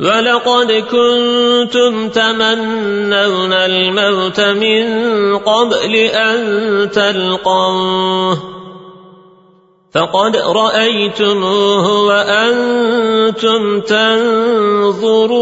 ولقد كنتم تمنون الموت من قبل أن تلقوه فقد رأيتموه وأنتم تنظرون